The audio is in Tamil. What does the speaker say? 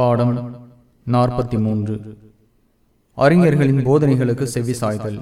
பாடம் நாற்பத்தி மூன்று. அறிஞர்களின் போதனைகளுக்கு செவி சாய்தல்.